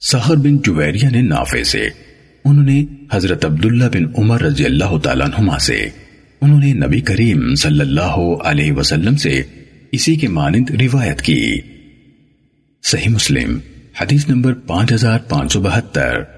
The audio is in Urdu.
سحر بن جویریہ نے نافع سے، انہوں نے حضرت عبداللہ بن عمر رضی اللہ تعالیٰ عنہما سے، انہوں نے نبی کریم صلی اللہ علیہ وسلم سے اسی کے مانند روایت کی۔ صحیح مسلم، حدیث نمبر پانچ ہزار پانچ سو بہتر۔